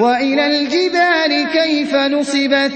وَإِلَى الْجِبَالِ كَيْفَ نُصِبَتْ